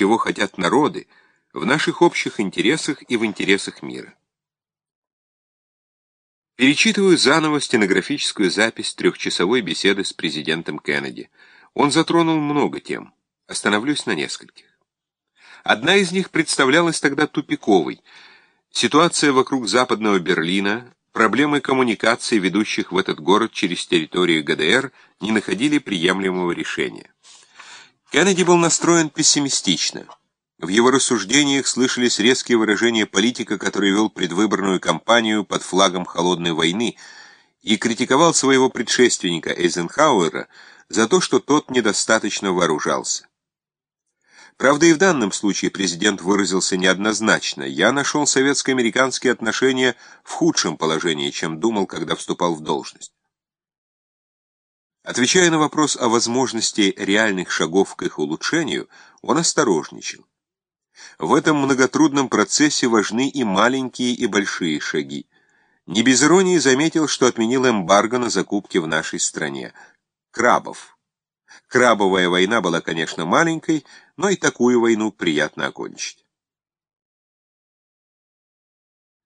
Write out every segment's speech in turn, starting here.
чего хотят народы, в наших общих интересах и в интересах мира. Перечитываю заново стенографическую запись трехчасовой беседы с президентом Кеннеди. Он затронул много тем. Остановлюсь на нескольких. Одна из них представлялась тогда тупиковой. Ситуация вокруг западного Берлина, проблемы коммуникации, ведущих в этот город через территорию ГДР, не находили приемлемого решения. Кеннеди был настроен пессимистично. В его рассуждениях слышались резкие выражения политика, который вел предвыборную кампанию под флагом холодной войны и критиковал своего предшественника Эйзенхауэра за то, что тот недостаточно вооружался. Правда, и в данном случае президент выразился неоднозначно. Я нашел советско-американские отношения в худшем положении, чем думал, когда вступал в должность. Отвечая на вопрос о возможности реальных шагов к их улучшению, он осторожничал. В этом многотрудном процессе важны и маленькие, и большие шаги. Не без иронии заметил, что отменил эмбарго на закупки в нашей стране. Крабов. Крабовая война была, конечно, маленькой, но и такую войну приятно окончить.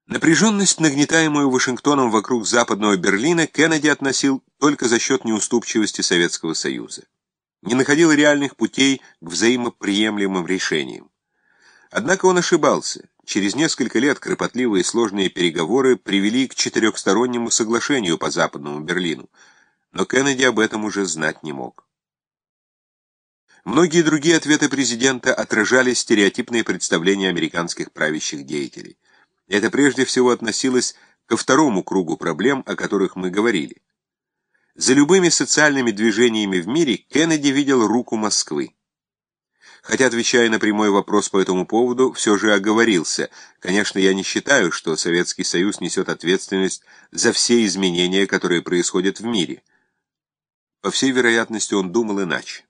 Напряженность, нагнетаемую Вашингтоном вокруг западного Берлина, Кеннеди относил только за счет неуступчивости Советского Союза. Не находил реальных путей к взаимоприемлемым решениям. Однако он ошибался. Через несколько лет кропотливые и сложные переговоры привели к четырехстороннему соглашению по Западному Берлину, но Кеннеди об этом уже знать не мог. Многие другие ответы президента отражали стереотипные представления американских правящих деятелей. Это прежде всего относилось ко второму кругу проблем, о которых мы говорили. За любыми социальными движениями в мире Кеннеди видел руку Москвы. Хотя, отвечая на прямой вопрос по этому поводу, все же оговорился. Конечно, я не считаю, что Советский Союз несет ответственность за все изменения, которые происходят в мире. По всей вероятности, он думал иначе.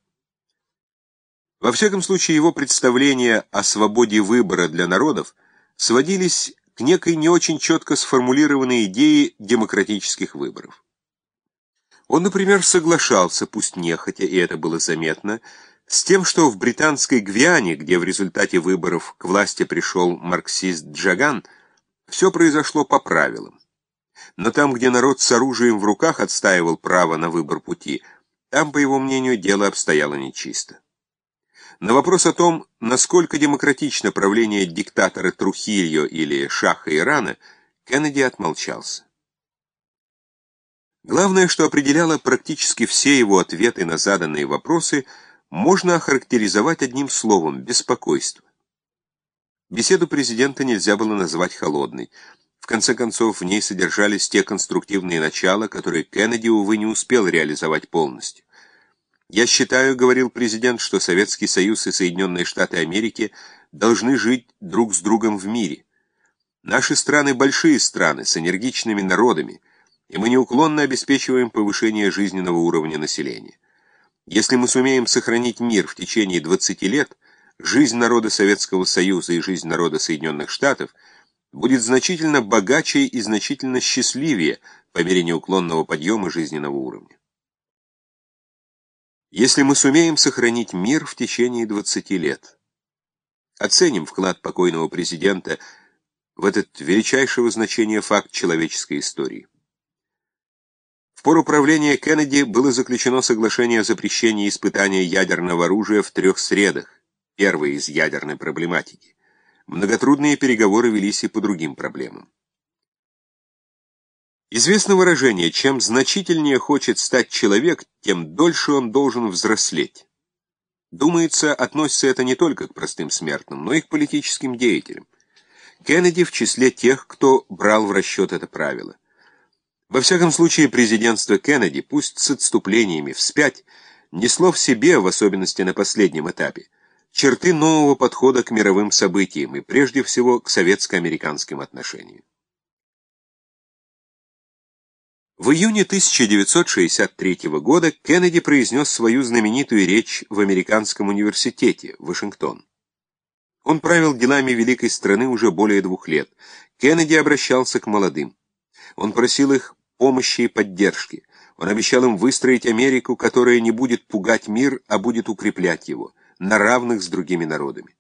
Во всяком случае, его представления о свободе выбора для народов сводились к некой не очень четко сформулированной идее демократических выборов. Он, например, соглашался, пусть нехотя, и это было заметно, с тем, что в британской Гвиане, где в результате выборов к власти пришел марксист Джаган, все произошло по правилам. Но там, где народ с оружием в руках отстаивал право на выбор пути, там, по его мнению, дело обстояло нечисто. На вопрос о том, насколько демократично правление диктатора Трухильо или Шаха Ирана, Кеннеди отмолчался. Главное, что определяло практически все его ответы на заданные вопросы – можно охарактеризовать одним словом – беспокойство. Беседу президента нельзя было назвать холодной. В конце концов, в ней содержались те конструктивные начала, которые Кеннеди, увы, не успел реализовать полностью. «Я считаю, — говорил президент, — что Советский Союз и Соединенные Штаты Америки должны жить друг с другом в мире. Наши страны — большие страны, с энергичными народами, и мы неуклонно обеспечиваем повышение жизненного уровня населения. Если мы сумеем сохранить мир в течение 20 лет, жизнь народа Советского Союза и жизнь народа Соединенных Штатов будет значительно богаче и значительно счастливее по мере неуклонного подъема жизненного уровня. Если мы сумеем сохранить мир в течение 20 лет, оценим вклад покойного президента в этот величайшего значения факт человеческой истории пору правления Кеннеди было заключено соглашение о запрещении испытания ядерного оружия в трех средах, первой из ядерной проблематики. Многотрудные переговоры велись и по другим проблемам. Известно выражение, чем значительнее хочет стать человек, тем дольше он должен взрослеть. Думается, относится это не только к простым смертным, но и к политическим деятелям. Кеннеди в числе тех, кто брал в расчет это правило. Во всяком случае, президентство Кеннеди, пусть с отступлениями вспять, несло в себе, в особенности на последнем этапе, черты нового подхода к мировым событиям и прежде всего к советско-американским отношениям. В июне 1963 года Кеннеди произнес свою знаменитую речь в Американском университете, Вашингтон. Он правил делами великой страны уже более двух лет. Кеннеди обращался к молодым. Он просил их помощи и поддержки. Он обещал им выстроить Америку, которая не будет пугать мир, а будет укреплять его. на равных с другими народами.